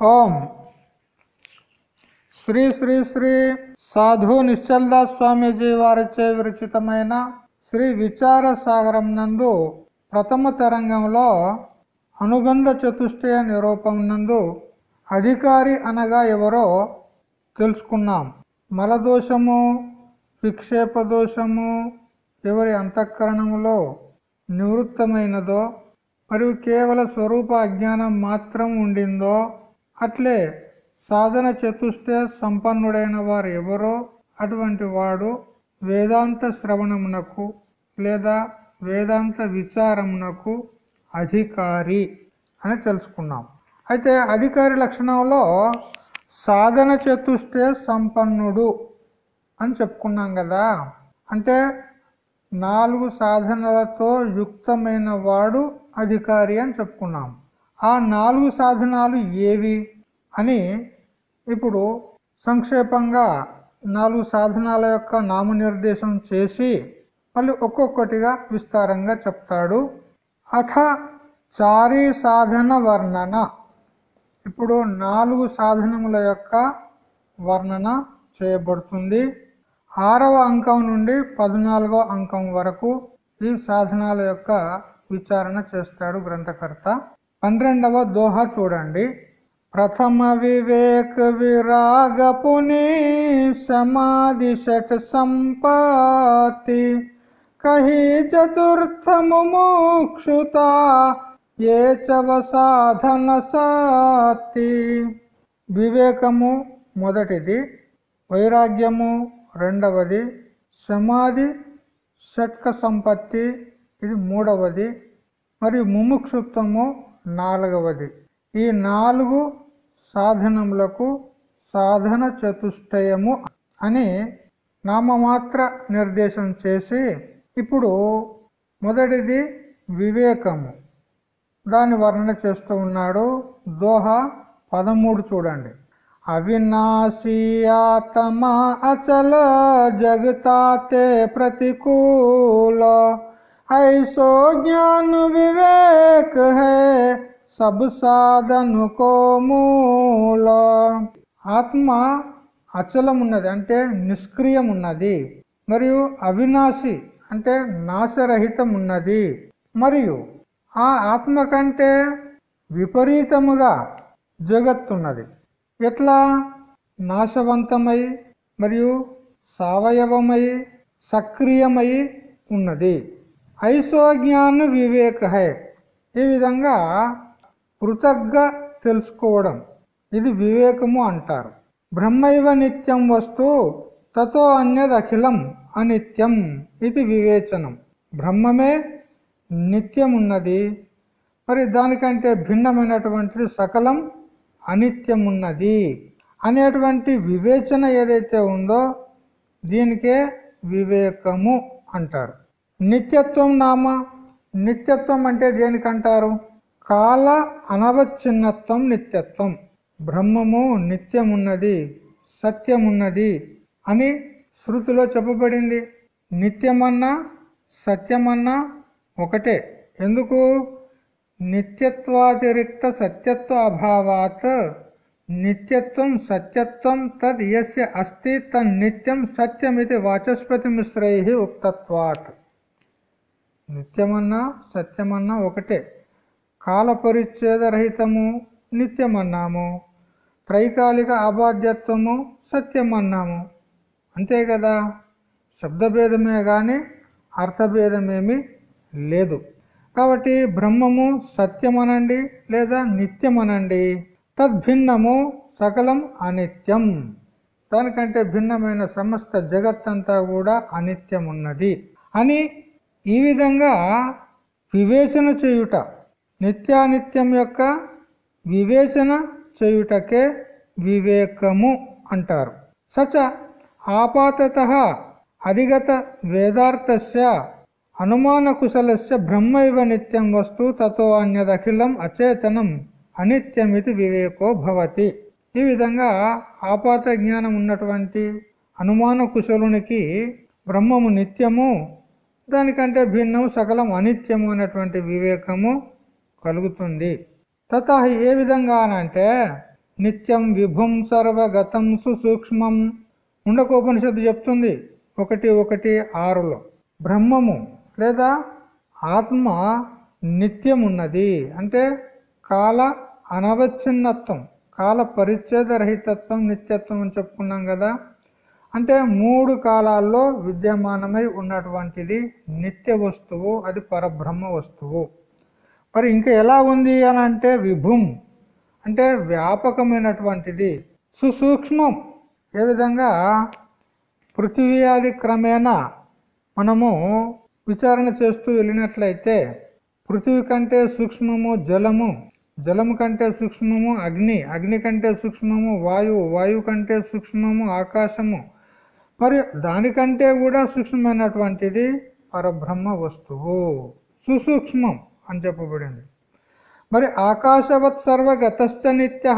ఓం. శ్రీ శ్రీ శ్రీ సాధు నిశ్చల్దాస్ స్వామీజీ వారిచే విరచితమైన శ్రీ విచార సాగరం నందు ప్రథమ తరంగంలో అనుబంధ చతుష్టయ నిరూపం నందు అధికారి అనగా ఎవరో తెలుసుకున్నాం. మలదోషము విక్షేప దోషము ఎవరి అంతఃకరణములో నివృత్తమైనదో మరియు కేవల స్వరూప అజ్ఞానం మాత్రం ఉండిందో అట్లే సాధన చతుష్టే సంపన్నుడైన వారు ఎవరో అటువంటి వాడు వేదాంత శ్రవణమునకు లేదా వేదాంత విచారమునకు అధికారి అని తెలుసుకున్నాం. అయితే అధికారి లక్షణంలో సాధన చతుష్టే సంపన్నుడు అని చెప్పుకున్నాం కదా. అంటే నాలుగు సాధనలతో యుక్తమైన వాడు అధికారి అని చెప్పుకున్నాం. ఆ నాలుగు సాధనాలు ఏవి అని ఇప్పుడు సంక్షేపంగా నాలుగు సాధనాల యొక్క నామనిర్దేశం చేసి మళ్ళీ ఒక్కొక్కటిగా విస్తారంగా చెప్తాడు. అథ చారీ సాధన వర్ణన. ఇప్పుడు నాలుగు సాధనముల యొక్క వర్ణన చేయబడుతుంది. ఆరవ అంకం నుండి పద్నాలుగో అంకం వరకు ఈ సాధనాల యొక్క విచారణ చేస్తాడు గ్రంథకర్త. పన్నెండవ దోహ చూడండి. ప్రథమ వివేక విరాగపుని సమాధి షట్ సంపాతి కహి చతుర్థము మోక్షుత ఏ చవ సాధన సాతి వివేకము మొదటిది వైరాగ్యము రెండవది సమాధి షట్క సంపత్తి ఇది మూడవది మరియు ముముక్షుత్వము నాలుగవది. ఈ నాలుగు సాధనములకు సాధన చతుష్టయము అని నామమాత్ర నిర్దేశం చేసి ఇప్పుడు మొదటిది వివేకము. దాని వర్ణన చేస్తూ ఉన్నాడు దోహ పదమూడు చూడండి. అవినాశీ అచల జగతాతే ప్రతికూల ऐसो ज्ञान विवेक है सब సాధన కో మూల ఆత్మ అచలం ఉన్నది అంటే నిష్క్రియం ఉన్నది మరియు అవినాశి అంటే నాశరహితం ఉన్నది మరియు ఆ ఆత్మ కంటే విపరీతముగా జగత్తున్నది ఎట్లా నాశవంతమై మరియు సవయవమై సక్రియమై ఉన్నది ఐసోజ్ఞాన వివేక హై. ఈ విధంగా పృథగ్గా తెలుసుకోవడం. ఇది వివేకము అంటారు. బ్రహ్మైవ నిత్యం వస్తు తతో అన్యదఖిలం అనిత్యం ఇది వివేచనం. బ్రహ్మమే నిత్యం ఉన్నది మరి దానికంటే భిన్నమైనటువంటిది సకలం అనిత్యం ఉన్నది అనేటువంటి వివేచన ఏదైతే ఉందో దీనికే వివేకము అంటారు. నిత్యత్వం నామ నిత్యత్వం అంటే దేనికంటారు? కాల అనవచ్ఛిన్నత్వం నిత్యత్వం. బ్రహ్మము నిత్యమున్నది సత్యమున్నది అని శృతిలో చెప్పబడింది. నిత్యమన్నా సత్యమన్నా ఒకటే. ఎందుకు? నిత్యత్వాతిరిక్త సత్యత్వ అభావాత్ నిత్యత్వం సత్యత్వం తద్ ఎస్య అస్తి తన్ నిత్యం సత్యమితి వాచస్పతి మిశ్రై ఉక్తత్వాత్. నిత్యమన్నా సత్యమన్నా ఒకటే. కాల పరిచ్ఛేదరహితము నిత్యమన్నాము. త్రైకాలిక అబాధ్యత్వము సత్యమన్నాము. అంతే కదా? శబ్దభేదమే కానీ అర్థభేదమేమి లేదు. కాబట్టి బ్రహ్మము సత్యమనండి లేదా నిత్యమనండి? తద్భిన్నము సకలం అనిత్యం. దానికంటే భిన్నమైన సమస్త జగత్తంతా కూడా అనిత్యం ఉన్నది అని ఈ విధంగా వివేచన చేయుట నిత్యానిత్యం యొక్క వివేచన చేయుటకే వివేకము అంటారు. సచ ఆపాతత అధిగత వేదార్థస్య అనుమానకుశలస్య బ్రహ్మైవ నిత్యం వస్తు తతో అన్యదఖిలం అచేతనం అనిత్యమితి వివేకో భవతి. ఈ విధంగా ఆపాత జ్ఞానం ఉన్నటువంటి అనుమాన కుశలునికి బ్రహ్మము నిత్యము దానికంటే భిన్నం సకలం అనిత్యము అనేటువంటి వివేకము కలుగుతుంది. తత ఏ విధంగా అంటే నిత్యం విభుం సర్వగతం సుసూక్ష్మం ఉండకోపనిషత్తు చెప్తుంది ఒకటి ఒకటి ఆరులో. బ్రహ్మము లేదా ఆత్మ నిత్యమున్నది అంటే కాల అనవచ్ఛిన్నత్వం కాల పరిచ్ఛేద రహితత్వం నిత్యత్వం అని చెప్పుకున్నాం కదా. అంటే మూడు కాలాల్లో విద్యమానమై ఉన్నటువంటిది నిత్య వస్తువు అది పరబ్రహ్మ వస్తువు. మరి ఇంకా ఎలా ఉంది అని అంటే విభుం అంటే వ్యాపకమైనటువంటిది సుసూక్ష్మం. ఏ విధంగా? పృథివీ ఆది క్రమేణా మనము విచారణ చేస్తూ వెళ్ళినట్లయితే పృథివీ కంటే సూక్ష్మము జలము జలము కంటే సూక్ష్మము అగ్ని అగ్ని కంటే సూక్ష్మము వాయువు వాయువు కంటే సూక్ష్మము ఆకాశము మరి దానికంటే కూడా సూక్ష్మమైనటువంటిది పరబ్రహ్మ వస్తువు. సుసూక్ష్మం అని చెప్పబడింది. మరి ఆకాశవత్ సర్వగతశ్చ నిత్య.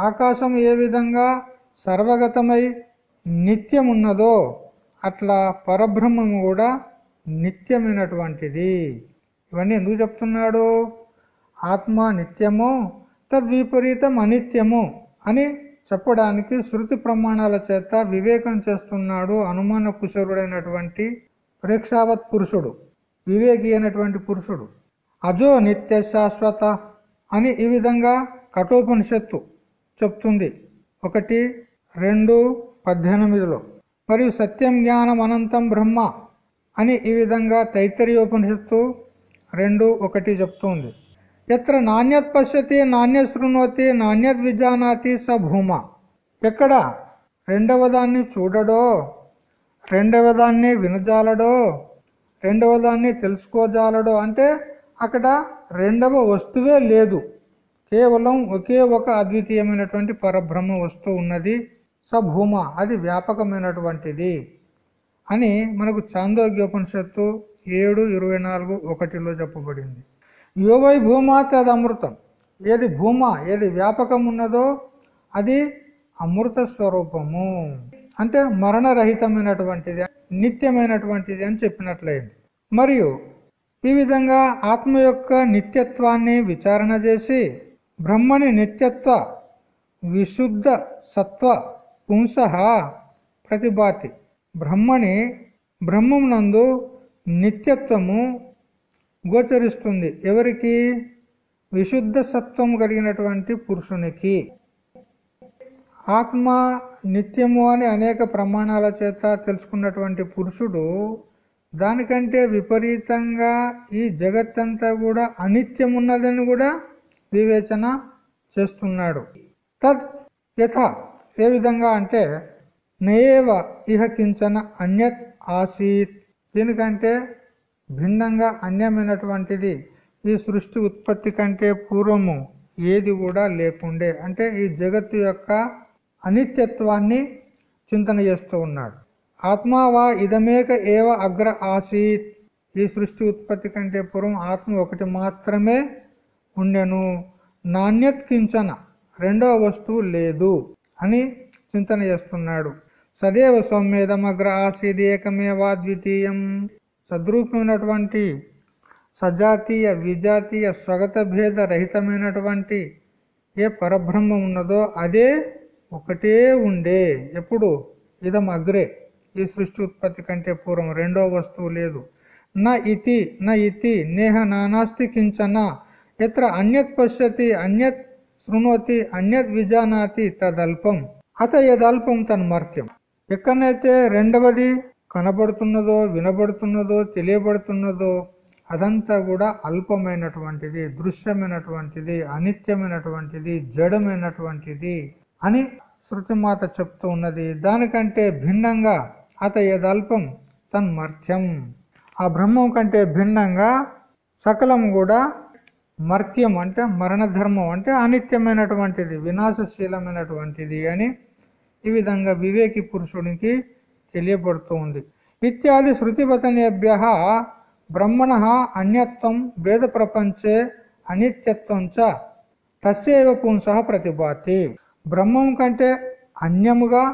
ఆకాశం ఏ విధంగా సర్వగతమై నిత్యం ఉన్నదో అట్లా పరబ్రహ్మము కూడా నిత్యమైనటువంటిది. ఇవన్నీ ఎందుకు చెప్తున్నాడు? ఆత్మ నిత్యము తద్విపరీతం అనిత్యము అని చెప్పడానికి శృతి ప్రమాణాల చేత వివేకం చేస్తున్నాడు అనుమాన కుశరుడైనటువంటి ప్రేక్షావత్ పురుషుడు వివేకి అయినటువంటి పురుషుడు. అజో నిత్య శాశ్వత అని ఈ విధంగా కఠోపనిషత్తు చెప్తుంది. ఒకటి రెండు పద్దెనిమిదిలో. మరియు సత్యం జ్ఞానం అనంతం బ్రహ్మ అని ఈ విధంగా తైతరీయోపనిషత్తు రెండు ఒకటి చెప్తుంది. ఎత్ర నాణ్యత్ పశ్యతి నాణ్యత్ శృణోతి నాణ్యత్ విజానాతి స భూమ. ఎక్కడ? రెండవ దాన్ని చూడడో? రెండవ దాన్ని వినజాలడో? రెండవ దాన్ని తెలుసుకోజాలడో? అంటే అక్కడ రెండవ వస్తువే లేదు. కేవలం ఒకే ఒక అద్వితీయమైనటువంటి పరబ్రహ్మ వస్తువు ఉన్నది సభూమ అది వ్యాపకమైనటువంటిది. అని మనకు చాందోగ్యోపనిషత్తు ఏడు ఇరవై నాలుగు ఒకటిలో చెప్పబడింది. యోవై భూమా తది అమృతం ఏది భూమ ఏది వ్యాపకం ఉన్నదో అది అమృత స్వరూపము. అంటే మరణరహితమైనటువంటిది నిత్యమైనటువంటిది అని చెప్పినట్లయింది. మరియు ఈ విధంగా ఆత్మ యొక్క నిత్యత్వాన్ని విచారణ చేసి బ్రహ్మని నిత్యత్వ విశుద్ధ సత్వ పుంస ప్రతిభాతి. బ్రహ్మని బ్రహ్మం నందు నిత్యత్వము గోచరిస్తుంది. ఎవరికి? విశుద్ధ సత్వం కలిగినటువంటి పురుషునికి. ఆత్మ నిత్యము అని అనేక ప్రమాణాల చేత తెలుసుకున్నటువంటి పురుషుడు దానికంటే విపరీతంగా ఈ జగత్తంతా కూడా అనిత్యమున్నదని కూడా వివేచన చేస్తున్నాడు. తద్ యథ ఏ విధంగా అంటే నయేవ ఇహ కించన అన్యత్ ఆసీత్. దీనికంటే భిన్నంగా అన్యమైనటువంటిది ఈ సృష్టి ఉత్పత్తి కంటే పూర్వము ఏది కూడా లేకుండే. అంటే ఈ జగత్తు యొక్క అనిత్యత్వాన్ని చింతన చేస్తూ ఉన్నాడు. ఆత్మావా ఇదమేక ఏవ అగ్ర ఆసీత్. ఈ సృష్టి ఉత్పత్తి కంటే పూర్వం ఆత్మ ఒకటి మాత్రమే ఉండెను. నాణ్యత్ కించన రెండవ వస్తువు లేదు అని చింతన చేస్తున్నాడు. సదేవ సౌమ్యేదమగ్ర ఆసీద్ ఏకమేవా ద్వితీయం. సద్రూపమైనటువంటి సజాతీయ విజాతీయ స్వగత భేద రహితమైనటువంటి ఏ పరబ్రహ్మం ఉన్నదో అదే ఒకటే ఉండే. ఎప్పుడు? ఇదం అగ్రే. ఈ సృష్టి ఉత్పత్తి కంటే పూర్వం రెండో వస్తువు లేదు. నా ఇతి నా ఇతి నేహ నానాస్తి కించన. ఎత్ర అన్యత్ పశ్యతి అన్యత్ శృణోతి అన్యత్ విజానాతి తదల్పం. అత యదల్పం తన్మర్త్యం ఎక్కడైతే రెండవది కనబడుతున్నదో వినబడుతున్నదో తెలియబడుతున్నదో అదంతా కూడా అల్పమైనటువంటిది దృశ్యమైనటువంటిది అనిత్యమైనటువంటిది జడమైనటువంటిది అని శృతిమాత చెప్తూ ఉన్నది. దానికంటే భిన్నంగా అత యదల్పం తన్మర్త్యం ఆ బ్రహ్మం కంటే భిన్నంగా సకలం కూడా మర్త్యం అంటే మరణధర్మం అంటే అనిత్యమైనటువంటిది వినాశశీలమైనటువంటిది అని ఈ విధంగా వివేకి పురుషునికి తెలియబడుతూ ఉంది. ఇత్యాది శృతివచనేభ్య బ్రహ్మణ అన్యత్వం వేద ప్రపంచే అనిత్యత్వం చ తస్యవ పుంస ప్రతిపాతి బ్రహ్మం కంటే అన్యముగా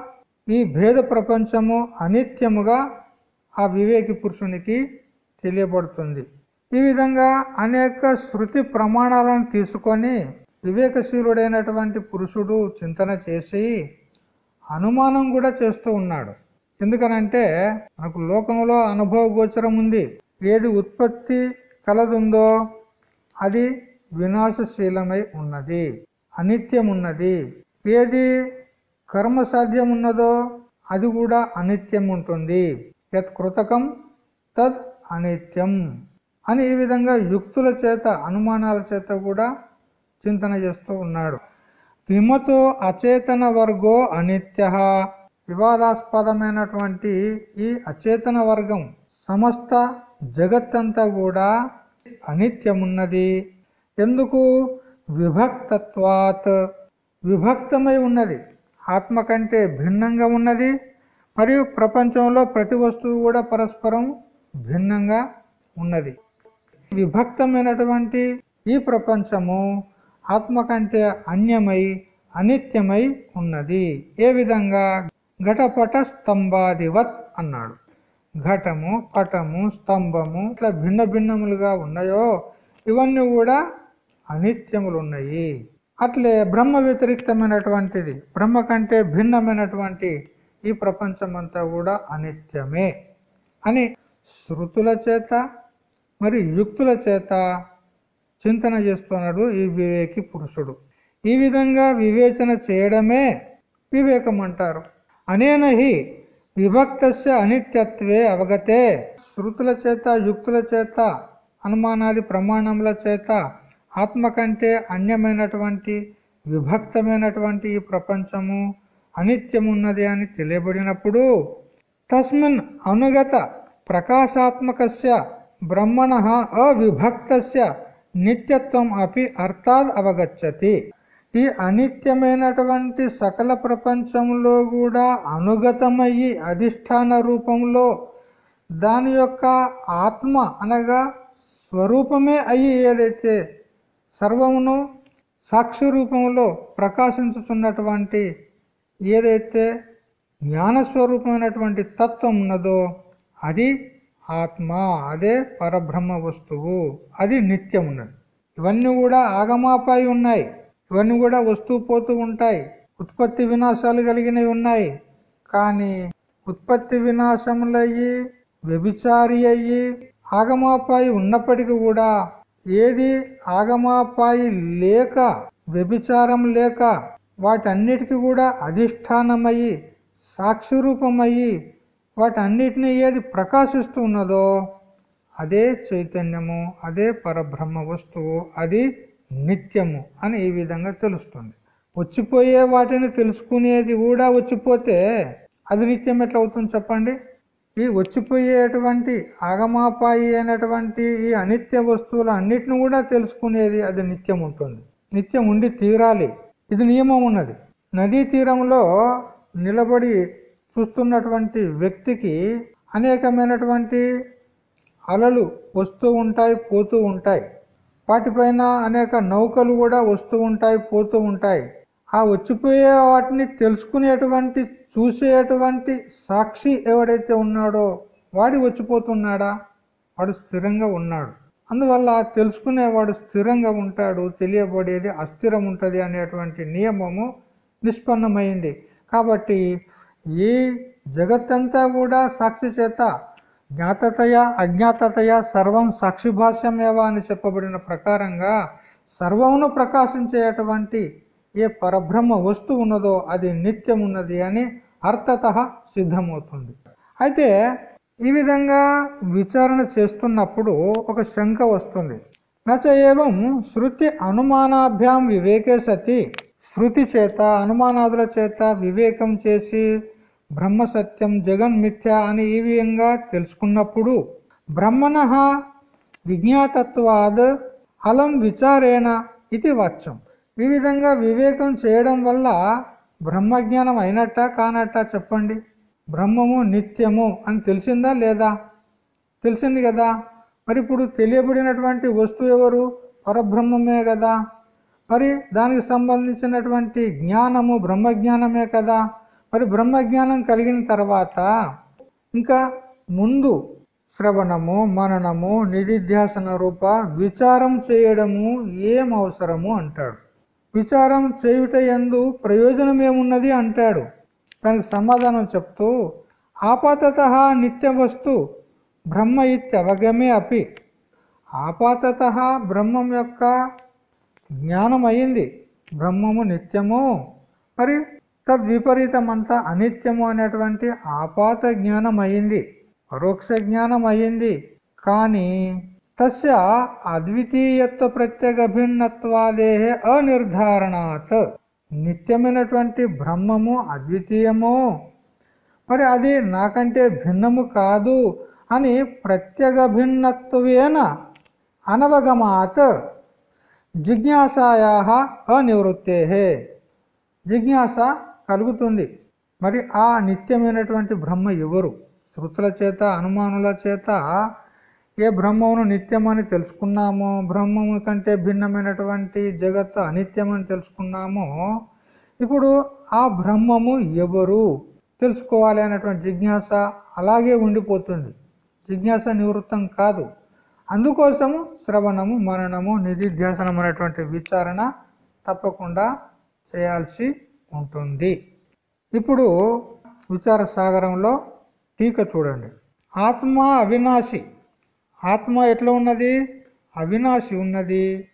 ఈ భేద ప్రపంచము అనిత్యముగా ఆ వివేకి పురుషునికి తెలియబడుతుంది. ఈ విధంగా అనేక శృతి ప్రమాణాలను తీసుకొని వివేకశీలుడైనటువంటి పురుషుడు చింతన చేసి అనుమానం కూడా చేస్తూ ఉన్నాడు. ఎందుకనంటే మనకు లోకంలో అనుభవ గోచరం ఉంది. ఏది ఉత్పత్తి కలదుందో అది వినాశశీలమై ఉన్నది. అనిత్యం ఉన్నది ఏది కర్మ సాధ్యం ఉన్నదో అది కూడా అనిత్యం ఉంటుంది యత్ కృతకం తద్ అనిత్యం అని ఈ విధంగా యుక్తుల చేత అనుమానాల చేత కూడా చింతన చేస్తూ ఉన్నాడు. విమతో అచేతన వర్గో అనిత్య వివాదాస్పదమైనటువంటి ఈ అచేతన వర్గం సమస్త జగత్తంతా కూడా అనిత్యమున్నది. ఎందుకు? విభక్తత్వాత్. విభక్తమై ఉన్నది. ఆత్మ కంటే భిన్నంగా ఉన్నది. మరియు ప్రపంచంలో ప్రతి వస్తువు కూడా పరస్పరం భిన్నంగా ఉన్నది. విభక్తమైనటువంటి ఈ ప్రపంచము ఆత్మ కంటే అన్యమై అనిత్యమై ఉన్నది. ఏ విధంగా? ఘటపట స్తంభాదివత్ అన్నాడు. ఘటము పటము స్తంభము ఇట్లా భిన్న భిన్నములుగా ఉన్నాయో ఇవన్నీ కూడా అనిత్యములు ఉన్నాయి అట్లే బ్రహ్మ వ్యతిరిక్తమైనటువంటిది. బ్రహ్మ కంటే భిన్నమైనటువంటి ఈ ప్రపంచమంతా కూడా అనిత్యమే అని శృతుల చేత మరి యుక్తుల చేత చింతన చేస్తున్నాడు ఈ వివేకి పురుషుడు. ఈ విధంగా వివేచన చేయడమే వివేకం అంటారు. అనేనహి విభక్తస్య అనిత్యత్వే అవగతే. శృతుల చేత యుక్తుల చేత అనుమానాది ప్రమాణముల చేత ఆత్మ కంటే అన్యమైనటువంటి విభక్తమైనటువంటి ఈ ప్రపంచము అనిత్యమున్నది అని తెలియబడినప్పుడు తస్మిన్ అనుగత ప్రకాశాత్మకస్య బ్రహ్మణ అవిభక్తస్య నిత్యత్వం అపి అర్థాద్ అవగచ్చతి. ఈ అనిత్యమైనటువంటి సకల ప్రపంచంలో కూడా అనుగతమయ్యి అధిష్టాన రూపంలో దాని యొక్క ఆత్మ అనగా స్వరూపమే అయ్యి ఏదైతే సర్వమును సాక్షి రూపంలో ప్రకాశించుతున్నటువంటి ఏదైతే జ్ఞానస్వరూపమైనటువంటి తత్వం ఉన్నదో అది ఆత్మ అదే పరబ్రహ్మ వస్తువు అది నిత్యం ఉన్నది ఇవన్నీ కూడా ఆగమాపాయి ఉన్నాయి. ఇవన్నీ కూడా వస్తూ పోతూ ఉంటాయి. ఉత్పత్తి వినాశాలు కలిగినవి ఉన్నాయి. కానీ ఉత్పత్తి వినాశములయ్యి వ్యభిచారి అయ్యి ఆగమాపాయి ఉన్నప్పటికీ కూడా ఏది ఆగమాపాయి లేక వ్యభిచారం లేక వాటన్నిటికీ కూడా అధిష్టానమయ్యి సాక్షిరూపమయ్యి వాటన్నిటినీ వాటన్నిటిని ఏది ప్రకాశిస్తూ ఉన్నదో అదే చైతన్యము అదే పరబ్రహ్మ వస్తువు అది నిత్యము అని ఈ విధంగా తెలుస్తుంది. వచ్చిపోయే వాటిని తెలుసుకునేది కూడా వచ్చిపోతే అది నిత్యం ఎట్లా అవుతుంది చెప్పండి? ఈ వచ్చిపోయేటువంటి ఆగమాపాయి అయినటువంటి ఈ అనిత్య వస్తువులు అన్నిటిని కూడా తెలుసుకునేది అది నిత్యం ఉంటుంది. నిత్యం ఉండి తీరాలి. ఇది నియమం ఉన్నది. నదీ తీరంలో నిలబడి చూస్తున్నటువంటి వ్యక్తికి అనేకమైనటువంటి అలలు వస్తూ ఉంటాయి పోతూ ఉంటాయి. వాటిపైన అనేక నౌకలు కూడా వస్తూ ఉంటాయి పోతూ ఉంటాయి. ఆ వచ్చిపోయే వాటిని తెలుసుకునేటువంటి చూసేటువంటి సాక్షి ఎవడైతే ఉన్నాడో వాడి వచ్చిపోతున్నాడా? వాడు స్థిరంగా ఉన్నాడు. అందువల్ల తెలుసుకునేవాడు స్థిరంగా ఉంటాడు తెలియబడేది అస్థిరం ఉంటుంది అనేటువంటి నియమము నిష్పన్నమైంది. కాబట్టి ఈ జగత్తంతా కూడా సాక్షి చేత జ్ఞాతతయ అజ్ఞాతతయ సర్వం సాక్షిభాష్యమేవా అని చెప్పబడిన ప్రకారంగా సర్వమును ప్రకాశించేటువంటి ఏ పరబ్రహ్మ వస్తువు ఉన్నదో అది నిత్యం ఉన్నది అని అర్థత సిద్ధమవుతుంది. అయితే ఈ విధంగా విచారణ చేస్తున్నప్పుడు ఒక శంక వస్తుంది. నచ ఏవం శృతి అనుమానాభ్యాం వివేకే సతి శృతి చేత అనుమానాదుల చేత వివేకం చేసి బ్రహ్మ సత్యం జగన్ మిథ్య అని ఈ విధంగా తెలుసుకున్నప్పుడు బ్రహ్మణ విజ్ఞాతత్వాద్ అలం విచారేణ ఇది వాచ్యం. ఈ విధంగా వివేకం చేయడం వల్ల బ్రహ్మజ్ఞానం అయినట్ట కానట్ట చెప్పండి. బ్రహ్మము నిత్యము అని తెలిసిందా లేదా? తెలిసింది కదా. మరి ఇప్పుడు తెలియబడినటువంటి వస్తువు ఎవరు? పరబ్రహ్మమే కదా. మరి దానికి సంబంధించినటువంటి జ్ఞానము బ్రహ్మజ్ఞానమే కదా. మరి బ్రహ్మజ్ఞానం కలిగిన తర్వాత ఇంకా ముందు శ్రవణము మననము నిధిధ్యాసన రూప విచారం చేయడము ఏం అవసరము అంటాడు. విచారం చేయుట ఎందు ప్రయోజనం ఏమున్నది అంటాడు. దానికి సమాధానం చెప్తూ ఆపాతత నిత్య వస్తు బ్రహ్మ ఇత్యవగమే అపి. ఆపాతత బ్రహ్మం యొక్క జ్ఞానం అయింది బ్రహ్మము నిత్యము. మరి తద్విపరీతమంతా అనిత్యము అనేటువంటి ఆపాత జ్ఞానం అయింది పరోక్ష జ్ఞానం అయింది కానీ తస్య అద్వితీయత్వ ప్రత్యేక భిన్నత్వాదేహే అనిర్ధారణాత్. నిత్యమైనటువంటి బ్రహ్మము అద్వితీయము. మరి అది నాకంటే భిన్నము కాదు అని ప్రత్యేక భిన్నత్వేన అనవగమాత్. జిజ్ఞాసాయా అనివృత్తే జిజ్ఞాస కలుగుతుంది. మరి ఆ నిత్యమైనటువంటి బ్రహ్మ ఎవరు? శృతుల చేత అనుమానుల చేత? ఏ బ్రహ్మమును నిత్యమని తెలుసుకున్నామో బ్రహ్మము కంటే భిన్నమైనటువంటి జగత్తు అనిత్యమని తెలుసుకున్నామో ఇప్పుడు ఆ బ్రహ్మము ఎవరు? తెలుసుకోవాలి అనేటువంటి జిజ్ఞాస అలాగే ఉండిపోతుంది. జిజ్ఞాస నివృత్తం కాదు. అందుకోసము శ్రవణము మరణము నిధిధ్యాసనం అనేటువంటి విచారణ తప్పకుండా చేయాల్సి ఉంటుంది. ఇప్పుడు విచార సాగరంలో టీక చూడండి. ఆత్మ అవినాశి. ఆత్మ ఎట్లా ఉన్నది? అవినాశి ఉన్నది.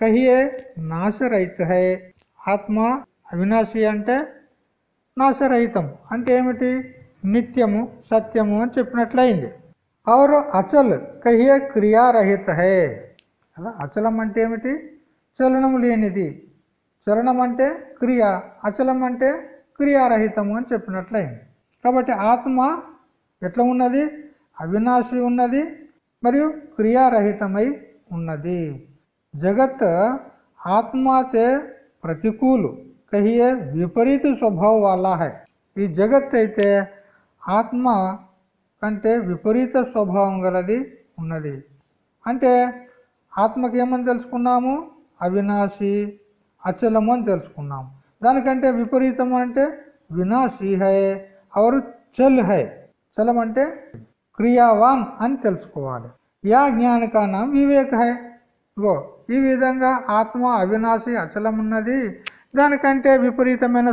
కహియే నాశరహిత హై ఆత్మ అవినాశి అంటే నాశరహితం. అంటే ఏమిటి? నిత్యము సత్యము అని చెప్పినట్లయింది. అవరు అచల్ కహియే క్రియారహిత హే అలా అచలం అంటే ఏమిటి? చలనం లేనిది. చరణం అంటే క్రియ అచలం అంటే క్రియారహితము అని చెప్పినట్లయింది. కాబట్టి ఆత్మ ఎట్లా ఉన్నది? అవినాశి ఉన్నది మరియు క్రియారహితమై ఉన్నది. జగత్ ఆత్మాతే ప్రతికూలు కహియే విపరీత స్వభావ వాళ్ళ హై ఈ జగత్ అయితే ఆత్మ కంటే విపరీత స్వభావం గలది ఉన్నది. అంటే ఆత్మకి ఏమని తెలుసుకున్నాము? అవినాశి అచలము అని తెలుసుకున్నాం దానికంటే విపరీతం అంటే వినాశి హై అవరు చల్ హై. చలం అంటే క్రియావాన్ అని తెలుసుకోవాలి. యా జ్ఞానికానం వివేక హై. గో ఈ విధంగా ఆత్మ అవినాశి అచలం ఉన్నది. దానికంటే విపరీతమైన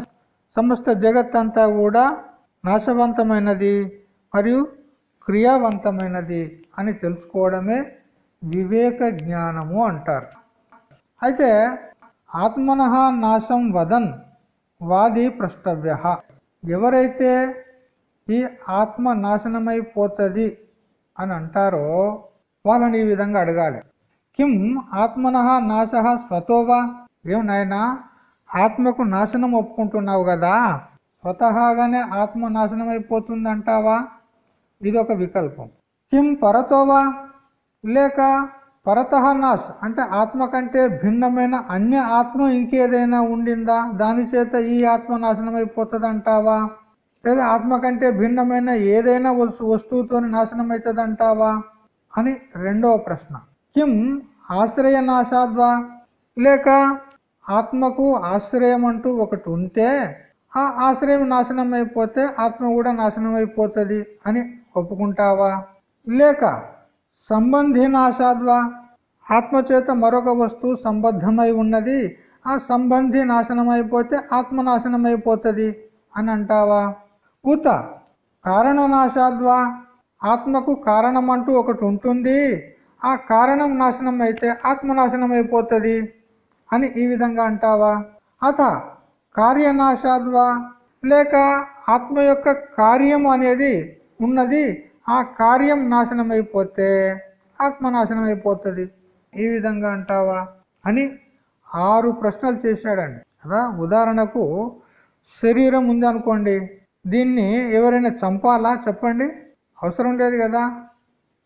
సమస్త జగత్తంతా కూడా నాశవంతమైనది మరియు క్రియావంతమైనది అని తెలుసుకోవడమే వివేక జ్ఞానము అంటారు. అయితే ఆత్మన నాశం వదన్ వాది ప్రష్టవ్య. ఎవరైతే ఈ ఆత్మ నాశనమైపోతుంది అని అంటారో వాళ్ళని ఈ విధంగా అడగాలి. కిం ఆత్మన నాశ స్వతోవా ఏం నాయనా? ఆత్మకు నాశనం ఒప్పుకుంటున్నావు కదా? స్వతహాగానే ఆత్మ నాశనం అయిపోతుంది అంటావా ఇది ఒక వికల్పం. కిం పరతోవా లేక పరతహ నాస్ అంటే ఆత్మ కంటే భిన్నమైన అన్య ఆత్మ ఇంకేదైనా ఉండిందా? దాని చేత ఈ ఆత్మ నాశనం అయిపోతుంది అంటావా లేదా ఆత్మ కంటే భిన్నమైన ఏదైనా వస్తువుతో నాశనం అవుతుంది అంటావా అని రెండవ ప్రశ్న. కిం ఆశ్రయ నాశాద్వా లేక ఆత్మకు ఆశ్రయం అంటూ ఒకటి ఉంటే ఆ ఆశ్రయం నాశనం అయిపోతే ఆత్మ కూడా నాశనం అయిపోతుంది అని ఒప్పుకుంటావా? లేక సంబంధి నాశాద్వా. ఆత్మచేత మరొక వస్తువు సంబద్ధమై ఉన్నది ఆ సంబంధి నాశనం అయిపోతే అయిపోతుంది అని అంటావా? ఉత కారణనాశాద్వా. ఆత్మకు కారణం అంటూ ఒకటి ఉంటుంది ఆ కారణం నాశనం అయితే ఆత్మనాశనం అయిపోతుంది అని ఈ విధంగా అంటావా? అత కార్యనాశాద్వా. లేక ఆత్మ యొక్క కార్యం అనేది ఉన్నది ఆ కార్యం నాశనం అయిపోతే ఆత్మ నాశనం అయిపోతుంది ఈ విధంగా అంటావా? అని ఆరు ప్రశ్నలు చేశాడండి. కదా? ఉదాహరణకు శరీరం ఉంది అనుకోండి దీన్ని ఎవరైనా చంపాలా? చెప్పండి. అవసరం లేదు కదా?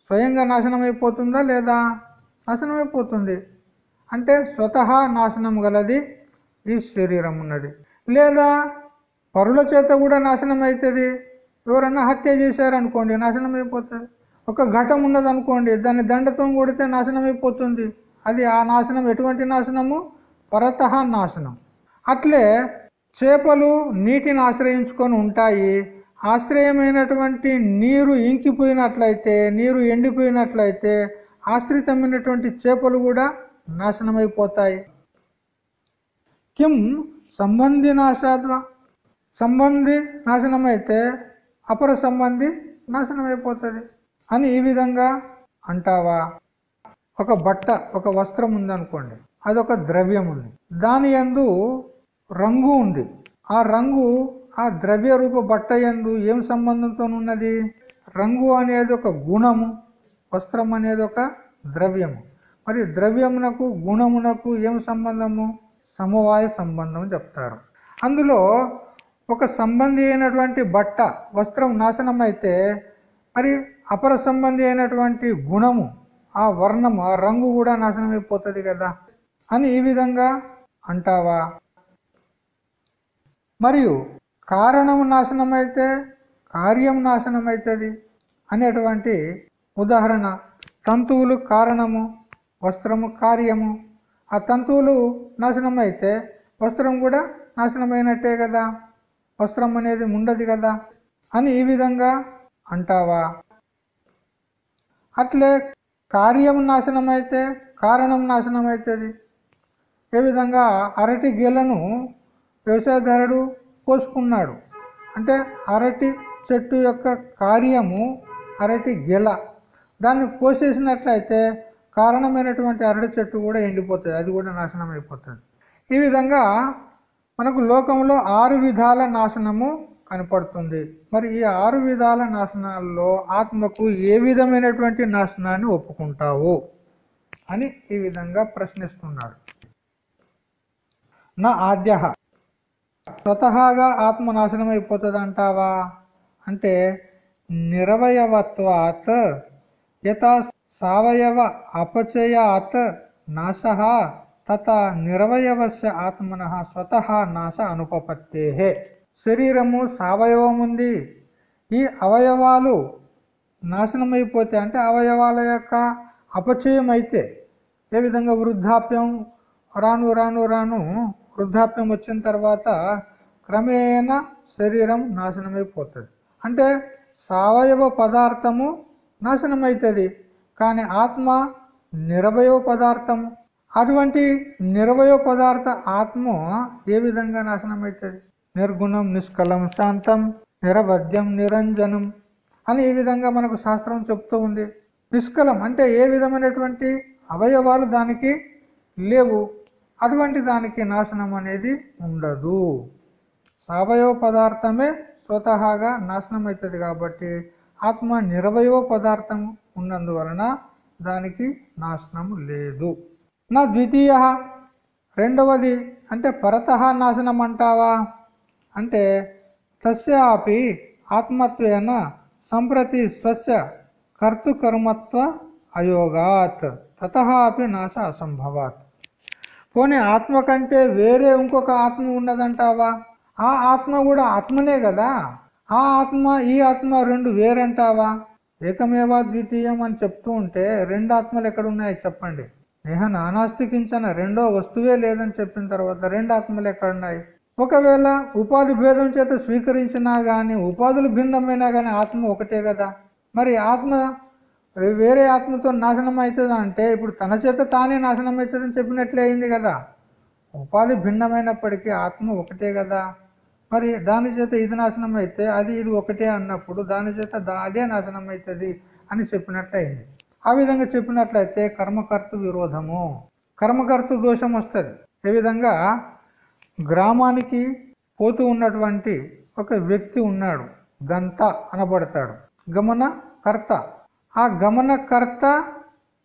స్వయంగా నాశనం అయిపోతుందా లేదా? నాశనం అయిపోతుంది అంటే స్వతహా నాశనం గలది ఈ శరీరం ఉన్నది. లేదా పరుల చేత కూడా నాశనం అవుతుంది ఎవరన్నా హత్య చేశారనుకోండి నాశనం అయిపోతుంది ఒక ఘటం ఉన్నది అనుకోండి దాన్ని దండతో కొడితే నాశనం అయిపోతుంది అది ఆ నాశనం ఎటువంటి నాశనము? పరతహ నాశనం. అట్లే చేపలు నీటిని ఆశ్రయించుకొని ఉంటాయి. ఆశ్రయమైనటువంటి నీరు ఇంకిపోయినట్లయితే నీరు ఎండిపోయినట్లయితే ఆశ్రితమైనటువంటి చేపలు కూడా నాశనమైపోతాయి. కిం సంబంధి నాశాద్వ సంబంధి నాశనం అయితే అపర సంబంధి నాశనం అయిపోతుంది అని ఈ విధంగా అంటావా? ఒక బట్ట ఒక వస్త్రం ఉందనుకోండి అదొక ద్రవ్యం ఉంది దాని ఎందు రంగు ఉంది. ఆ రంగు ఆ ద్రవ్య రూప బట్ట ఎందు ఏం సంబంధంతో ఉన్నది రంగు అనేది ఒక గుణము వస్త్రం అనేది ఒక ద్రవ్యము. మరి ద్రవ్యమునకు గుణమునకు ఏం సంబంధము? సమవాయ సంబంధం చెప్తారు. అందులో ఒక సంబంధి అయినటువంటి బట్ట వస్త్రం నాశనం అయితే మరి అపర సంబంధి అయినటువంటి గుణము ఆ వర్ణము ఆ రంగు కూడా నాశనం అయిపోతుంది కదా అని ఈ విధంగా అంటావా? మరియు కారణము అయితే కార్యం నాశనం అవుతుంది అనేటువంటి ఉదాహరణ. తంతువులు కారణము వస్త్రము కార్యము. ఆ తంతువులు నాశనం అయితే వస్త్రం కూడా నాశనమైనట్టే కదా. వస్త్రం అనేది ఉండదు కదా అని ఈ విధంగా అంటావా? అట్లే కార్యం నాశనమైతే కారణం నాశనమవుతుంది ఏ విధంగా అరటి గెలను వ్యవసాయదారుడు కోసుకున్నాడు. అంటే అరటి చెట్టు యొక్క కార్యము అరటి గెల. దాన్ని కోసేసినట్లయితే కారణమైనటువంటి అరటి చెట్టు కూడా ఎండిపోతుంది అది కూడా నాశనం అయిపోతుంది ఈ విధంగా మనకు లోకంలో ఆరు విధాల నాశనము కనపడుతుంది. మరి ఈ ఆరు విధాల నాశనాల్లో ఆత్మకు ఏ విధమైనటువంటి నాశనాన్ని ఒప్పుకుంటావు అని ఈ విధంగా ప్రశ్నిస్తున్నాడు. నా ఆద్య స్వతహాగా ఆత్మ నాశనం అయిపోతుంది అంటావా అంటే నిరవయవత్వాత్ యథా సవయవ అపచయాత్ నాశ తత నిరవయవస్య ఆత్మన స్వత నాశ అనుపపత్తే. శరీరము సవయవం ఉంది ఈ అవయవాలు నాశనమైపోతే అంటే అవయవాల యొక్క అపచయం అయితే ఏ విధంగా వృద్ధాప్యం? రాను రాను రాను వృద్ధాప్యం వచ్చిన తర్వాత క్రమేణా శరీరం నాశనమైపోతుంది. అంటే సవయవ పదార్థము నాశనమవుతుంది కానీ ఆత్మ నిరవయవ పదార్థము అటువంటి నిర్వయ పదార్థ ఆత్మ ఏ విధంగా నాశనం అవుతుంది నిర్గుణం నిష్కలం శాంతం నిరవద్యం నిరంజనం అని ఈ విధంగా మనకు శాస్త్రం చెప్తూ ఉంది. నిష్కలం అంటే ఏ విధమైనటువంటి అవయవాలు దానికి లేవు. అటువంటి దానికి నాశనం అనేది ఉండదు. సవయవ పదార్థమే స్వతహాగా నాశనం అవుతుంది కాబట్టి ఆత్మ నిరవయవ పదార్థం ఉన్నందువలన దానికి నాశనం లేదు. నా ద్వితీయ రెండవది అంటే పరత నాశనం అంటావా? అంటే తస్యాపి ఆత్మత్వేన సంప్రతి స్వస్య కర్తృకర్మత్వ అయోగాత్. తత నాశ అసంభవాత్. పోనీ ఆత్మ కంటే వేరే ఇంకొక ఆత్మ ఉన్నదంటావా? ఆ ఆత్మ కూడా ఆత్మనే కదా? ఆ ఆత్మ ఈ ఆత్మ రెండు వేరంటావా? ఏకమేవా ద్వితీయం అని చెప్తూ ఉంటే రెండు ఆత్మలు ఎక్కడున్నాయి చెప్పండి. నేహ నానాస్తికించిన రెండో వస్తువే లేదని చెప్పిన తర్వాత రెండు ఆత్మలు ఎక్కడున్నాయి? ఒకవేళ ఉపాధి భేదం చేత స్వీకరించినా గాని ఉపాధులు భిన్నమైనా గాని ఆత్మ ఒకటే కదా? మరి ఆత్మ వేరే ఆత్మతో నాశనం అవుతుంది అంటే ఇప్పుడు తన చేత తానే నాశనం అవుతుందని చెప్పినట్లే అయింది కదా? ఉపాధి భిన్నమైనప్పటికీ ఆత్మ ఒకటే కదా? మరి దాని చేత ఇది నాశనం అయితే అది ఇది ఒకటే అన్నప్పుడు దాని చేత అదే నాశనం అవుతుంది అని చెప్పినట్లయింది. ఆ విధంగా చెప్పినట్లయితే కర్మకర్త విరోధము. కర్మకర్త దోషం వస్తుంది. ఏ విధంగా? గ్రామానికి పోతూ ఉన్నటువంటి ఒక వ్యక్తి ఉన్నాడు. గంత అనబడతాడు. గమన కర్త. ఆ గమనకర్త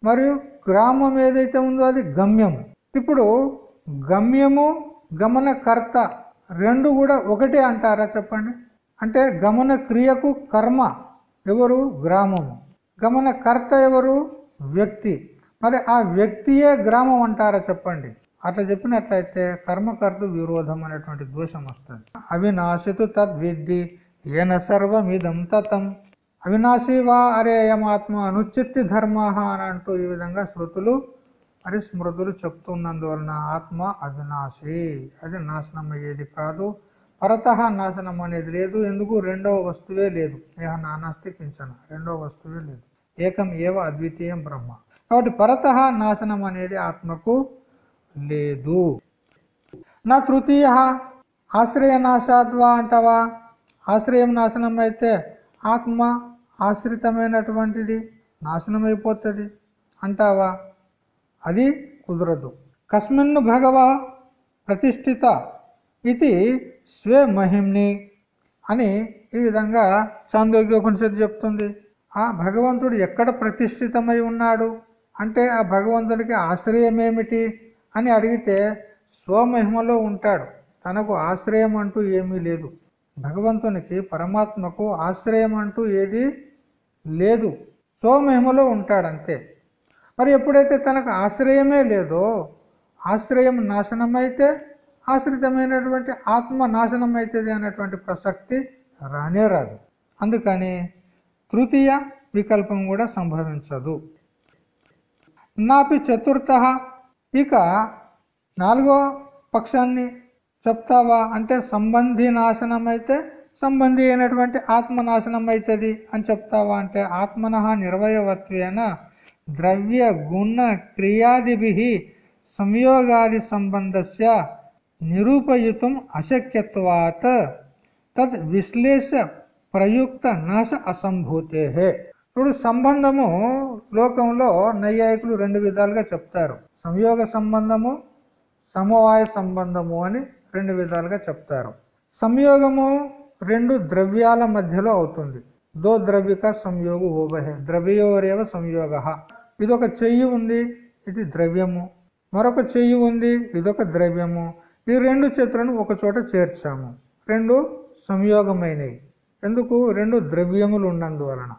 మరియు గ్రామం ఏదైతే ఉందో అది గమ్యము ఇప్పుడు గమ్యము గమనకర్త రెండు కూడా ఒకటే అంటారా చెప్పండి? అంటే గమన క్రియకు కర్మ. ఎవరు? గ్రామము. గమనకర్త ఎవరు? వ్యక్తి. మరి ఆ వ్యక్తియే గ్రామం అంటారా చెప్పండి. అట్లా చెప్పినట్లయితే కర్మకర్త విరోధం అనేటువంటి దోషం వస్తుంది. అవినాశితు తద్విద్ది ఏన సర్వమిదం తతం. అవినాశి వా అరేయమాత్మ అనుచిత్తి ధర్మ అని అంటూ ఈ విధంగా శృతులు మరి స్మృతులు చెప్తున్నందువలన ఆత్మ అవినాశి. అది నాశనం అయ్యేది కాదు. పరత నాశనం అనేది లేదు. ఎందుకు? రెండవ వస్తువే లేదు. ఏహ నానాస్తి కించన రెండవ వస్తువే లేదు. ఏకం ఏవ అద్వితీయం బ్రహ్మ. కాబట్టి పరత నాశనం అనేది ఆత్మకు లేదు. నా తృతీయ ఆశ్రయ నాశాద్వా అంటావా? ఆశ్రయం నాశనం అయితే ఆత్మ ఆశ్రితమైనటువంటిది నాశనం అయిపోతుంది అంటావా? అది కుదరదు. కస్మిన్ను భగవ ప్రతిష్ఠిత ఇది స్వే మహిమ్ని అని ఈ విధంగా చాందోగ్యోపనిషత్తు చెప్తుంది. ఆ భగవంతుడు ఎక్కడ ప్రతిష్ఠితమై ఉన్నాడు? అంటే ఆ భగవంతుడికి ఆశ్రయం ఏమిటి అని అడిగితే స్వమహిమలో ఉంటాడు. తనకు ఆశ్రయం అంటూ ఏమీ లేదు. భగవంతునికి పరమాత్మకు ఆశ్రయం అంటూ ఏది లేదు. స్వమహిమలో ఉంటాడంతే. మరి ఎప్పుడైతే తనకు ఆశ్రయమే లేదో ఆశ్రయం నాశనమైతే ఆశ్రితమైనటువంటి ఆత్మ నాశనం అవుతుంది అనేటువంటి ప్రసక్తి రానే రాదు. అందుకని తృతీయ వికల్పం కూడా సంభవించదు. నాపి చతుర్థ. ఇక నాలుగో పక్షాన్ని చెప్తావా? అంటే సంబంధి నాశనం అయితే సంబంధి అయినటువంటి ఆత్మనాశనం అవుతుంది అని చెప్తావా? అంటే ఆత్మన నిర్వయవత్వేన ద్రవ్య గుణ క్రియాదిభి సంయోగాది సంబంధస్య నిరూపయుతం అశక్యత్వాత్. తద్ విశ్లేష ప్రయుక్త నాశ అసంభూతే. ఇప్పుడు సంబంధము లోకంలో నైయాయికులు రెండు విధాలుగా చెప్తారు. సంయోగ సంబంధము సమవాయ సంబంధము అని రెండు విధాలుగా చెప్తారు. సంయోగము రెండు ద్రవ్యాల మధ్యలో అవుతుంది. దో ద్రవ్యక సంయోగ ఓబహే ద్రవ్యోరేవ సంయోగ. ఇదొక చెయ్యి ఉంది ఇది ద్రవ్యము. మరొక చెయ్యి ఉంది ఇదొక ద్రవ్యము. ఈ రెండు చేతులను ఒక చోట చేర్చాము. రెండు సంయోగమైనవి. ఎందుకు? రెండు ద్రవ్యములు ఉన్నందువలన.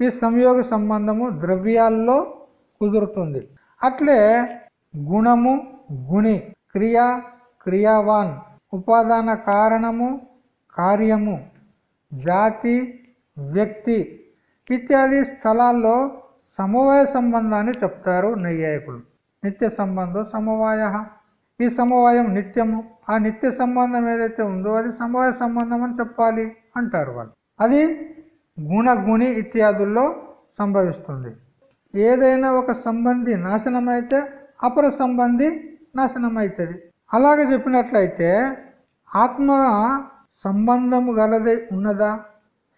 ఈ సంయోగ సంబంధము ద్రవ్యాల్లో కుదురుతుంది. అట్లే గుణము గుణి క్రియ క్రియావాన్ ఉపాదాన కారణము కార్యము జాతి వ్యక్తి ఇత్యాది స్థలాల్లో సమవాయ సంబంధాన్ని చెప్తారు నైయాయకులు నిత్య సంబంధం సమవాయ. ఈ సమవాయం నిత్యము. ఆ నిత్య సంబంధం ఏదైతే ఉందో అది సమవాయ సంబంధం అని చెప్పాలి. అంటారు వాళ్ళు. అది గుణ గుణి ఇత్యాదుల్లో సంభవిస్తుంది. ఏదైనా ఒక సంబంధి నాశనమైతే అపర సంబంధి నాశనం అవుతుంది అలాగే చెప్పినట్లయితే ఆత్మ సంబంధము గలది ఉన్నదా?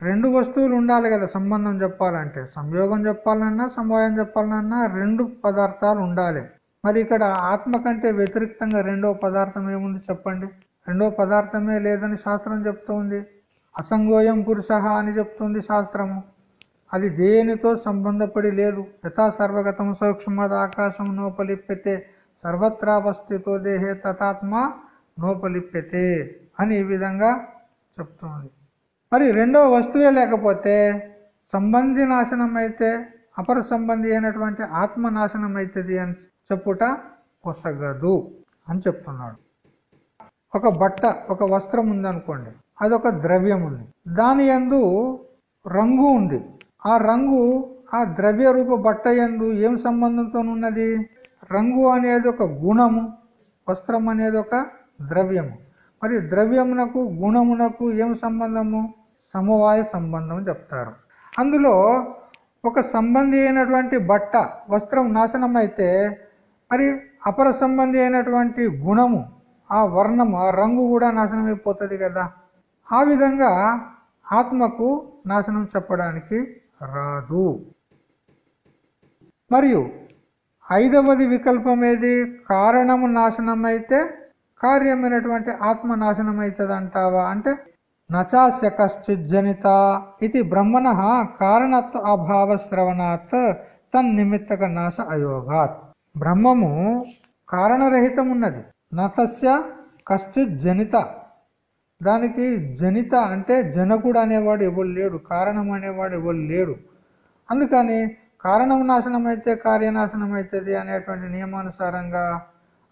రెండు వస్తువులు ఉండాలి కదా సంబంధం చెప్పాలంటే. సంయోగం చెప్పాలన్నా సమవాయం చెప్పాలన్నా రెండు పదార్థాలు ఉండాలి. మరి ఇక్కడ ఆత్మ కంటే వ్యతిరేక్తంగా రెండో పదార్థం ఏముంది చెప్పండి? రెండో పదార్థమే లేదని శాస్త్రం చెప్తుంది. అసంగోయం పురుష అని చెప్తుంది శాస్త్రము. అది దేనితో సంబంధపడి లేదు? యథా సర్వగతం సూక్ష్మద ఆకాశం నోపలిప్యతే సర్వత్రావస్థితో దేహే తథాత్మ నోపలిప్యతే అని ఈ విధంగా చెప్తుంది. మరి రెండవ వస్తువే లేకపోతే సంబంధి నాశనం అయితే అపర సంబంధి అయినటువంటి ఆత్మ నాశనం అవుతుంది అని చెప్పుట పొసగదు అని చెప్తున్నాడు. ఒక బట్ట ఒక వస్త్రం ఉందనుకోండి అదొక ద్రవ్యం ఉంది దాని ఎందు రంగు ఉంది. ఆ రంగు ఆ ద్రవ్య రూప బట్ట ఎందు ఏం సంబంధంతో ఉన్నది రంగు అనేది ఒక గుణము వస్త్రం అనేది ఒక ద్రవ్యము. మరి ద్రవ్యమునకు గుణమునకు ఏం సంబంధము? సమవాయ సంబంధం చెప్తారు. అందులో ఒక సంబంధి అయినటువంటి బట్ట వస్త్రం నాశనం అయితే మరి అపర సంబంధి అయినటువంటి గుణము ఆ వర్ణము ఆ రంగు కూడా నాశనం అయిపోతుంది కదా. ఆ విధంగా ఆత్మకు నాశనం చెప్పడానికి రాదు. మరియు ఐదవది వికల్పం ఏది? కారణము నాశనం అయితే కార్యమైనటువంటి ఆత్మ నాశనం అవుతుంది అంటావా అంటే నచాస్య కశ్చిత్ జనిత ఇది బ్రహ్మణ కారణత్వ అభావ శ్రవణాత్ తన్నిమిత్తక నాశ అయోగాత్. బ్రహ్మము కారణరహితం ఉన్నది నతస్య కశ్చిత్ జనిత దానికి జనిత అంటే జనకుడు అనేవాడు ఎవరు లేడు కారణం అనేవాడు ఎవరు లేడు. అందుకని కారణం నాశనం అయితే కార్యనాశనం అవుతుంది అనేటువంటి నియమానుసారంగా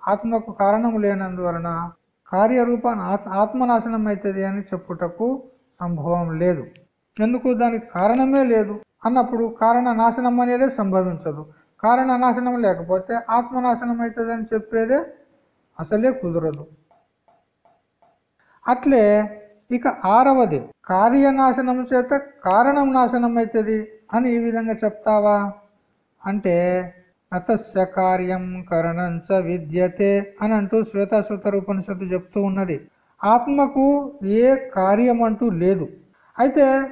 ఆత్మకు కారణం లేనందువలన కార్యరూపాన్ని ఆత్మనాశనం అవుతుంది అని చెప్పుటకు సంభవం లేదు. ఎందుకు? దానికి కారణమే లేదు. అన్నప్పుడు కారణ నాశనం అనేదే సంభవించదు. కారణ నాశనం లేకపోతే ఆత్మనాశనం అవుతుంది అని చెప్పేదే అసలే కుదరదు. అట్లే ఇక ఆరవది కార్యనాశనం చేత కారణం నాశనం అవుతుంది అని ఈ విధంగా చెప్తావా? అంటే నతస్య కార్యం కరణంచ విద్యతే అని అంటూ శ్వేతాశ్వతర ఉపనిషత్తు చెప్తూ ఉన్నది. ఆత్మకు ఏ కార్యం అంటూ లేదు. అయితే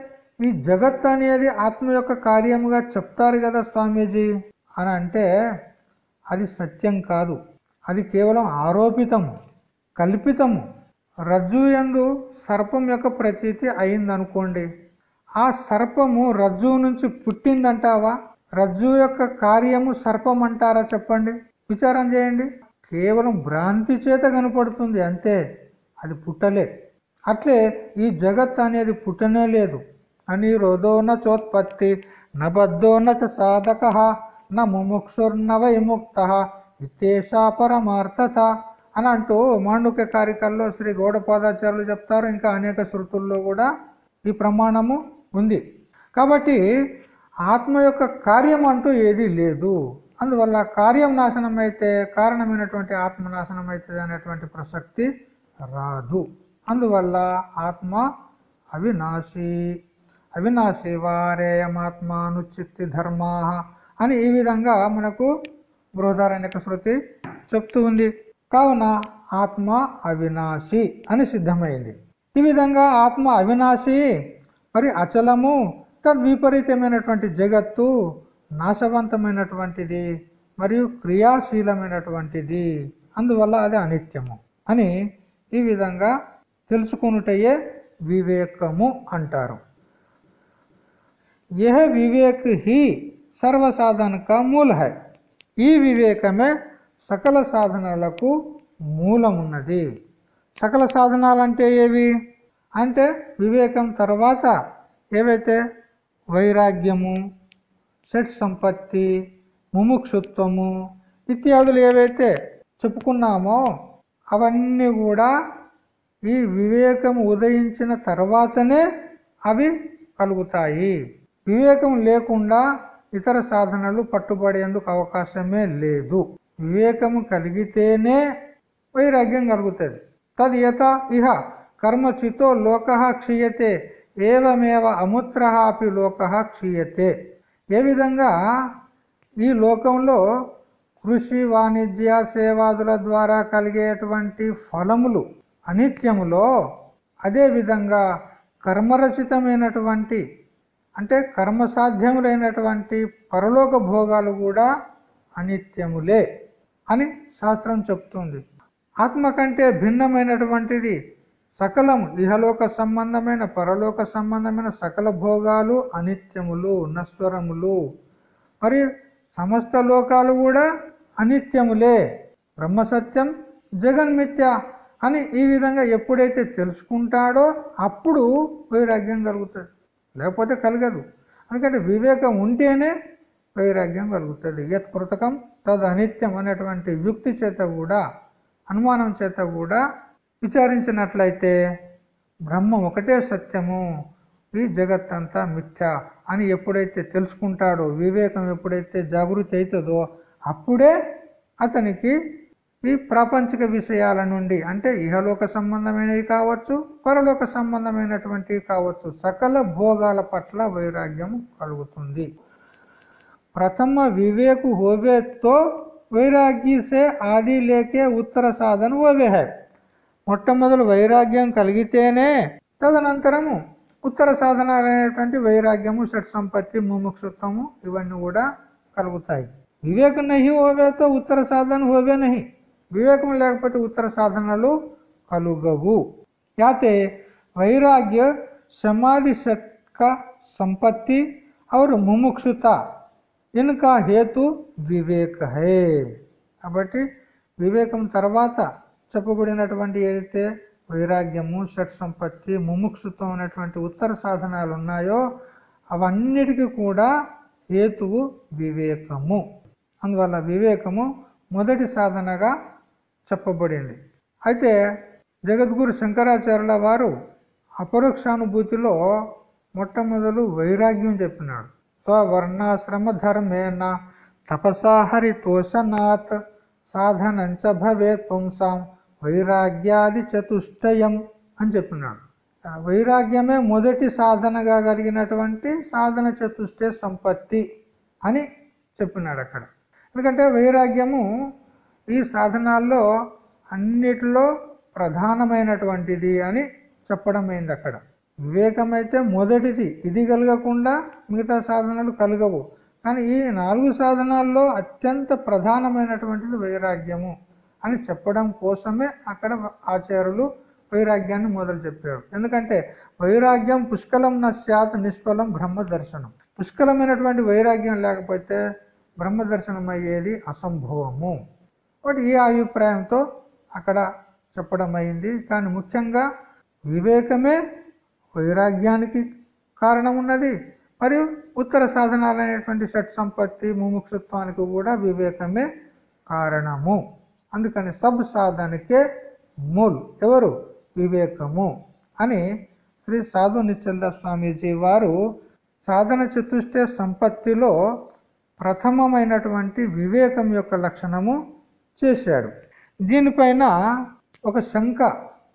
ఈ జగత్ అనేది ఆత్మ యొక్క కార్యముగా చెప్తారు కదా స్వామీజీ? అని అంటే అది సత్యం కాదు. అది కేవలం ఆరోపితము కల్పితము. రజ్జు ఎందు సర్పం యొక్క ప్రతీతి అయిందనుకోండి. ఆ సర్పము రజ్జు నుంచి పుట్టిందంటావా? రజ్జు యొక్క కార్యము సర్పం అంటారా చెప్పండి. విచారం చేయండి. కేవలం భ్రాంతి చేత కనపడుతుంది అంతే. అది పుట్టలే. అట్లే ఈ జగత్ అనేది పుట్టనే లేదు. అని రోదోన చోత్పత్తి నబద్ధోన చ సాధక న ముముక్షుర్న విముక్త ఇతేషా పరమార్థత అని అంటూ మాండుక్య కారికల్లో శ్రీ గౌడపాదాచార్యులు చెప్తారు. ఇంకా అనేక శృతుల్లో కూడా ఈ ప్రమాణము ఉంది. కాబట్టి ఆత్మ యొక్క కార్యం అంటూ ఏదీ లేదు. అందువల్ల కార్యం నాశనం అయితే కారణమైనటువంటి ఆత్మ నాశనం అవుతుంది అనేటువంటి ప్రసక్తి రాదు. అందువల్ల ఆత్మ అవినాశి అవినాశి వారేయమాత్మానుచిత్తి ధర్మా అని ఈ విధంగా మనకు బృహదారణ్యక శృతి చెప్తూ ఉంది. కావున ఆత్మ అవినాశి అని సిద్ధమైంది. ఈ విధంగా ఆత్మ అవినాశి మరి అచలము తద్విపరీతమైనటువంటి జగత్తు నాశవంతమైనటువంటిది మరియు క్రియాశీలమైనటువంటిది అందువల్ల అది అనిత్యము అని ఈ విధంగా తెలుసుకునుటయే వివేకము అంటారు. ఏ వివేక్ హి సర్వసాధనక మూల్ హై ఈ వివేకమే సకల సాధనాలకు మూలమున్నది. సకల సాధనాలు అంటే ఏవి? అంటే వివేకం తర్వాత ఏవైతే? వైరాగ్యము షట్ సంపత్తి ముముక్షుత్వము ఇత్యాదులు ఏవైతే చెప్పుకున్నామో అవన్నీ కూడా ఈ వివేకం ఉదయించిన తర్వాతనే అవి కలుగుతాయి. వివేకం లేకుండా ఇతర సాధనలు పట్టుబడేందుకు అవకాశమే లేదు. వివేకము కలిగితేనే వైరాగ్యం కలుగుతుంది. తద్యత ఇహ కర్మచితో లోక క్షీయతే ఏవమేవ అముత్ర అపి లోక క్షీయతే. ఏ విధంగా ఈ లోకంలో కృషి వాణిజ్య సేవాదుల ద్వారా కలిగేటువంటి ఫలములు అనిత్యములో అదేవిధంగా కర్మరచితమైనటువంటి అంటే కర్మసాధ్యములైనటువంటి పరలోక భోగాలు కూడా అనిత్యములే. అని శాస్త్రం చెప్తుంది. ఆత్మ కంటే భిన్నమైనటువంటిది సకలం ఇహలోక సంబంధమైన పరలోక సంబంధమైన సకల భోగాలు అనిత్యములు నశ్వరములు మరి సమస్త లోకాలు కూడా అనిత్యములే. బ్రహ్మసత్యం జగన్మిత్య అని ఈ విధంగా ఎప్పుడైతే తెలుసుకుంటాడో అప్పుడు వైరాగ్యం కలుగుతుంది. లేకపోతే కలగదు. ఎందుకంటే వివేకం ఉంటేనే వైరాగ్యం కలుగుతుంది. యత్ కృతకం తద్ అనిత్యం అనేటువంటి యుక్తి చేత కూడా అనుమానం చేత కూడా విచారించినట్లయితే బ్రహ్మ ఒకటే సత్యము. ఈ జగత్ అంతా మిథ్య అని ఎప్పుడైతే తెలుసుకుంటాడో వివేకం ఎప్పుడైతే జాగృతి అవుతుందో అప్పుడే అతనికి ఈ ప్రాపంచిక విషయాల నుండి అంటే ఇహలోక సంబంధమైనవి కావచ్చు పరలోక సంబంధమైనటువంటివి కావచ్చు సకల భోగాల పట్ల వైరాగ్యం కలుగుతుంది. ప్రథమ వివేకు హోవేతో వైరాగ్యసే ఆది లేకే ఉత్తర సాధన హోవే హై. మొట్టమొదలు వైరాగ్యం కలిగితేనే తదనంతరము ఉత్తర సాధన అనేటువంటి వైరాగ్యము షట్ సంపత్తి ముముక్షుత్వము ఇవన్నీ కూడా కలుగుతాయి. వివేకం నహి హోవేతో ఉత్తర సాధన హోవే నహి. వివేకం లేకపోతే ఉత్తర సాధనలు కలుగవు. యాతే వైరాగ్య సమాధి షట్క సంపత్తి और ముముక్షుత. ఇన్కా హేతు వివేక హే. కాబట్టి వివేకం తర్వాత చెప్పబడినటువంటి ఏదైతే వైరాగ్యము షట్ సంపత్తి ముముక్షుత్వం అనేటువంటి ఉత్తర సాధనాలు ఉన్నాయో అవన్నిటికీ కూడా హేతువు వివేకము. అందువల్ల వివేకము మొదటి సాధనగా చెప్పబడింది. అయితే జగద్గురు శంకరాచార్యుల వారు అపరోక్షానుభూతిలో మొట్టమొదలు వైరాగ్యం చెప్పినాడు. స్వవర్ణాశ్రమ ధర్మేన తపసాహరి తోషనాత్ సాధనంచ భవే పుంసాం వైరాగ్యాది చతుష్టయం అని చెప్పినాడు. వైరాగ్యమే మొదటి సాధనగా కలిగినటువంటి సాధన చతుష్టయ సంపత్తి అని చెప్పినాడు అక్కడ. ఎందుకంటే వైరాగ్యము ఈ సాధనాల్లో అన్నిటిలో ప్రధానమైనటువంటిది అని చెప్పడం అయింది అక్కడ. వివేకం అయితే మొదటిది. ఇది కలగకుండా మిగతా సాధనాలు కలగవు. కానీ ఈ నాలుగు సాధనాల్లో అత్యంత ప్రధానమైనటువంటిది వైరాగ్యము అని చెప్పడం కోసమే అక్కడ ఆచార్యులు వైరాగ్యాన్ని మొదలు చెప్పారు. ఎందుకంటే వైరాగ్యం పుష్కలం నశ్యాత్ నిష్ఫలం బ్రహ్మ దర్శనం. పుష్కలమైనటువంటి వైరాగ్యం లేకపోతే బ్రహ్మ దర్శనం అయ్యేది అసంభవము. ఒకటి ఈ అభిప్రాయంతో అక్కడ చెప్పడం అయింది కానీ ముఖ్యంగా వివేకమే వైరాగ్యానికి కారణం ఉన్నది మరియు ఉత్తర సాధనాలైనటువంటి షట్ సంపత్తి ముముక్షత్వానికి కూడా వివేకమే కారణము. అందుకని సబ్ సాధనకే మూల్. ఎవరు? వివేకము. అని శ్రీ సాధు నిశ్చల స్వామీజీ వారు సాధన చతుస్తే సంపత్తిలో ప్రథమమైనటువంటి వివేకం యొక్క లక్షణము చేశాడు. దీనిపైన ఒక శంక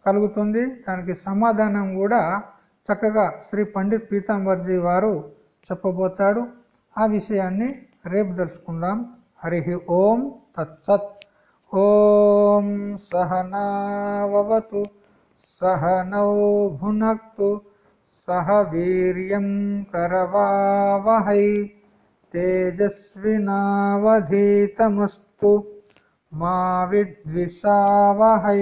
కలుగుతుంది. దానికి సమాధానం కూడా చక్కగా శ్రీ పండిత్ పీతాంబర్జీ వారు చెప్పబోతాడు. ఆ విషయాన్ని రేపు తెలుసుకుందాం. హరి ఓం తత్సత్. ఓం సహనావతు సహనౌ భునక్తు సహ వీర్యం కరవావహై తేజస్వినావధీతమస్తు మా విద్విషావహై.